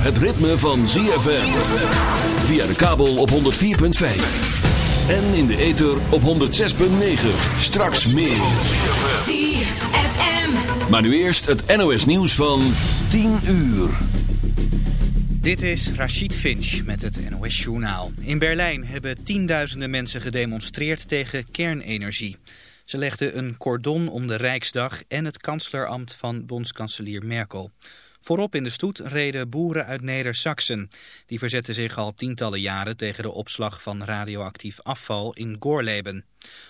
het ritme van ZFM. Via de kabel op 104.5. En in de ether op 106.9. Straks meer. ZFM. Maar nu eerst het NOS nieuws van 10 uur. Dit is Rachid Finch met het NOS Journaal. In Berlijn hebben tienduizenden mensen gedemonstreerd tegen kernenergie. Ze legden een cordon om de Rijksdag en het kanslerambt van bondskanselier Merkel. Voorop in de stoet reden boeren uit Neder-Saxen. Die verzetten zich al tientallen jaren tegen de opslag van radioactief afval in Gorleben.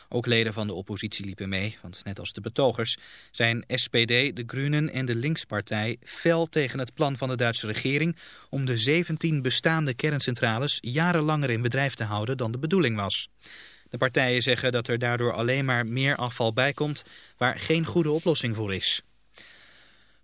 Ook leden van de oppositie liepen mee, want net als de betogers zijn SPD, de Groenen en de Linkspartij fel tegen het plan van de Duitse regering om de 17 bestaande kerncentrales jarenlanger in bedrijf te houden dan de bedoeling was. De partijen zeggen dat er daardoor alleen maar meer afval bijkomt waar geen goede oplossing voor is.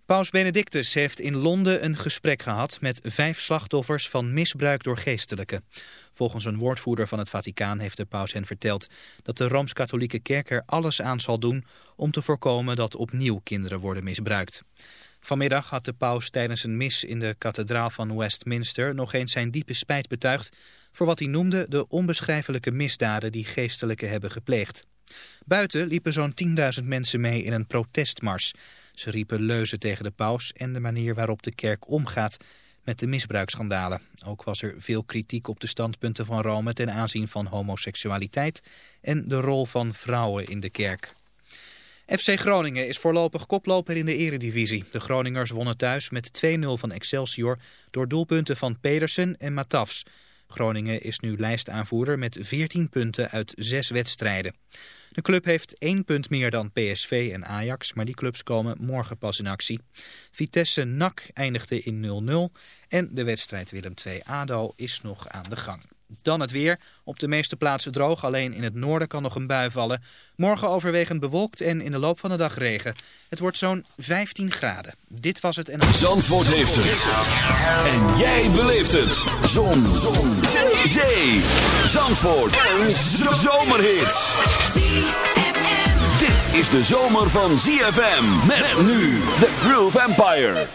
Paus Benedictus heeft in Londen een gesprek gehad met vijf slachtoffers van misbruik door geestelijken. Volgens een woordvoerder van het Vaticaan heeft de paus hen verteld dat de Rooms-Katholieke Kerk er alles aan zal doen om te voorkomen dat opnieuw kinderen worden misbruikt. Vanmiddag had de paus tijdens een mis in de kathedraal van Westminster nog eens zijn diepe spijt betuigd voor wat hij noemde de onbeschrijfelijke misdaden die geestelijken hebben gepleegd. Buiten liepen zo'n 10.000 mensen mee in een protestmars. Ze riepen leuzen tegen de paus en de manier waarop de kerk omgaat met de misbruiksschandalen. Ook was er veel kritiek op de standpunten van Rome ten aanzien van homoseksualiteit en de rol van vrouwen in de kerk. FC Groningen is voorlopig koploper in de eredivisie. De Groningers wonnen thuis met 2-0 van Excelsior door doelpunten van Pedersen en Matafs. Groningen is nu lijstaanvoerder met 14 punten uit 6 wedstrijden. De club heeft één punt meer dan PSV en Ajax, maar die clubs komen morgen pas in actie. Vitesse NAC eindigde in 0-0 en de wedstrijd Willem II-ADO is nog aan de gang. Dan het weer. Op de meeste plaatsen droog, alleen in het noorden kan nog een bui vallen. Morgen overwegend bewolkt en in de loop van de dag regen. Het wordt zo'n 15 graden. Dit was het en... Zandvoort heeft het. En jij beleeft het. Zon. Zon. Zee. Zee. Zandvoort. Een zomerhit. Dit is de zomer van ZFM. Met nu The Groove Empire.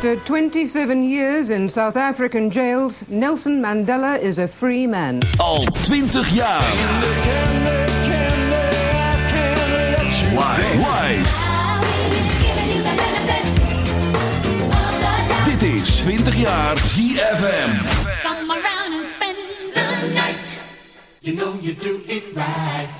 After 27 years in South African jails, Nelson Mandela is a free man. Al 20 jaar. Live. Dit is 20 jaar ZFM. Come around and spend the night. You know you do it right.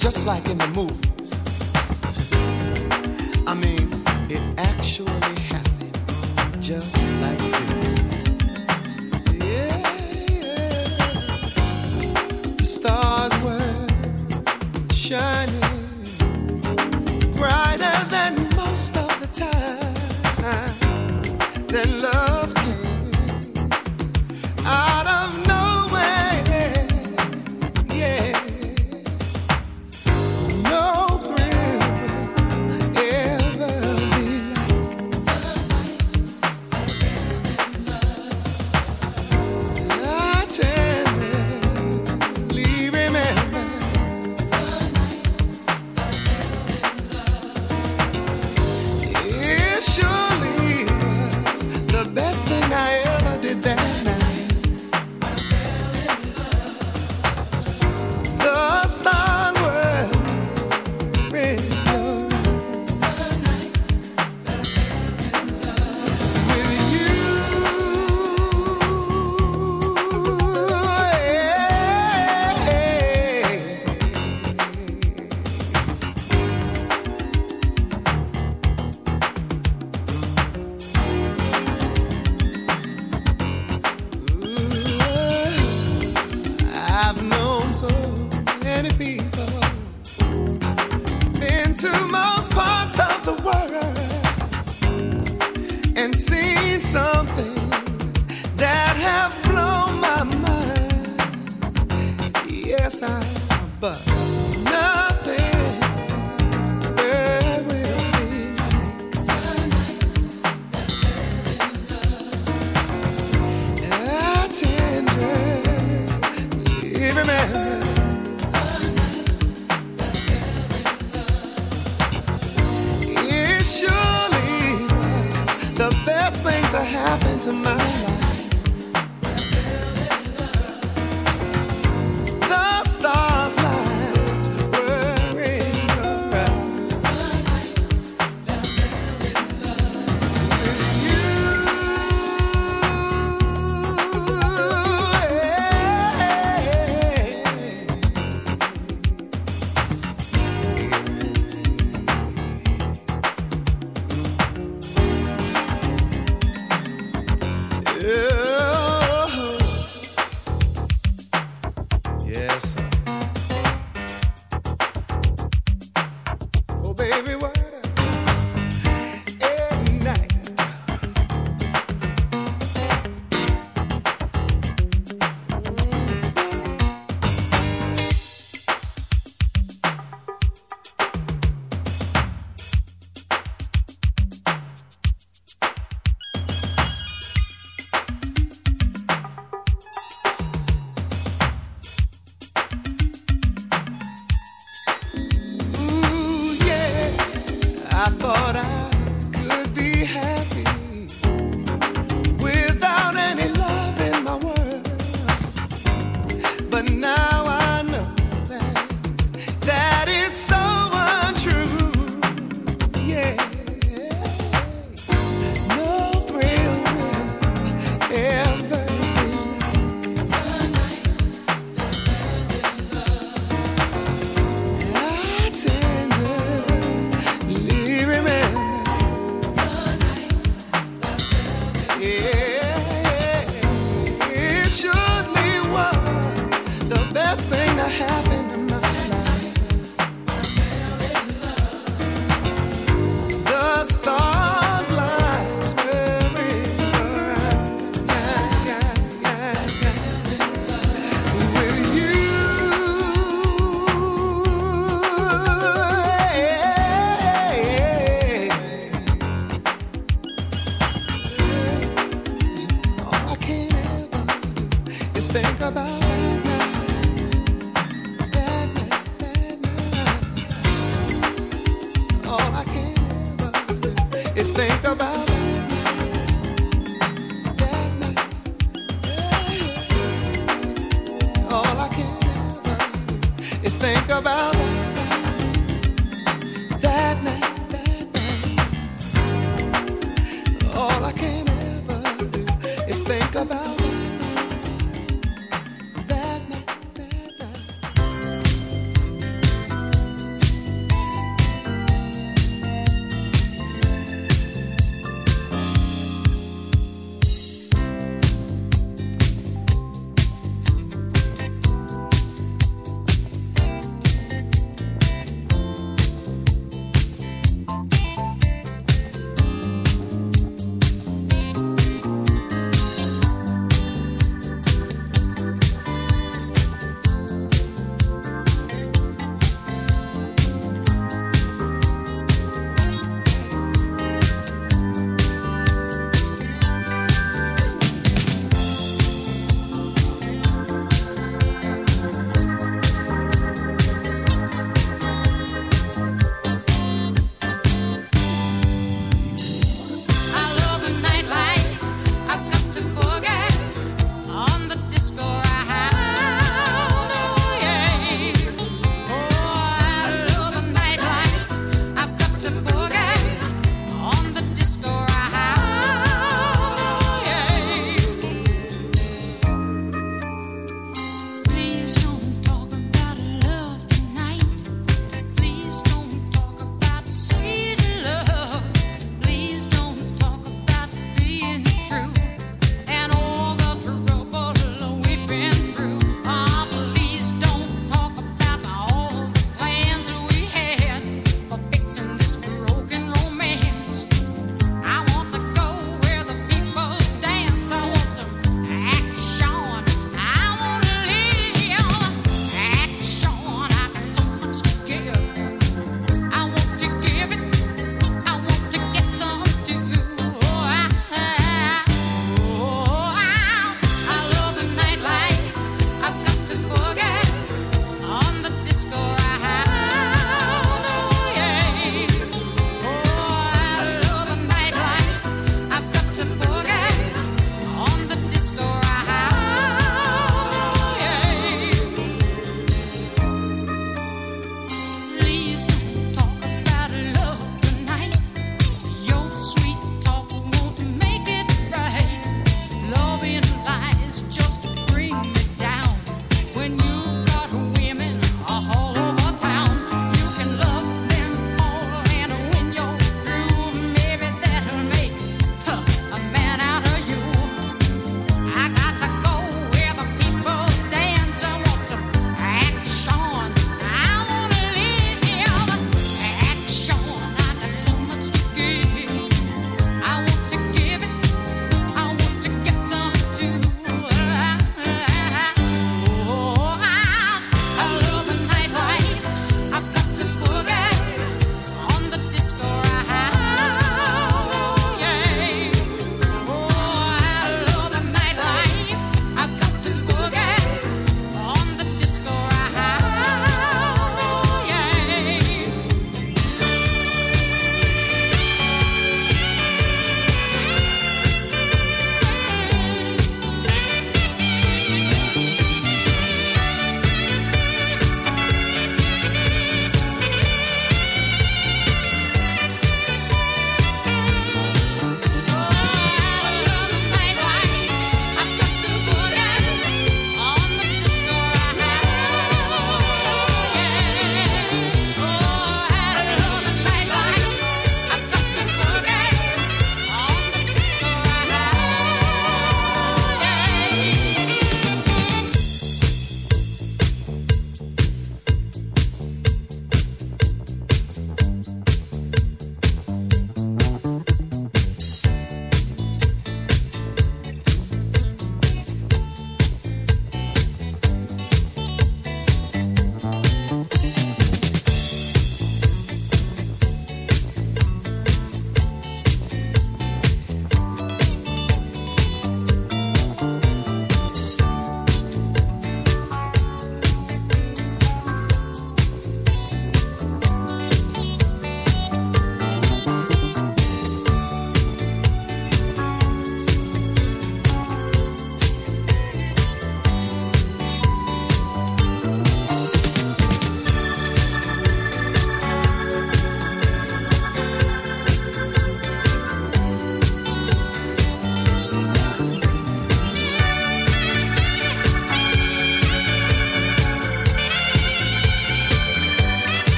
just like in the movies. I mean, it actually happened just like this.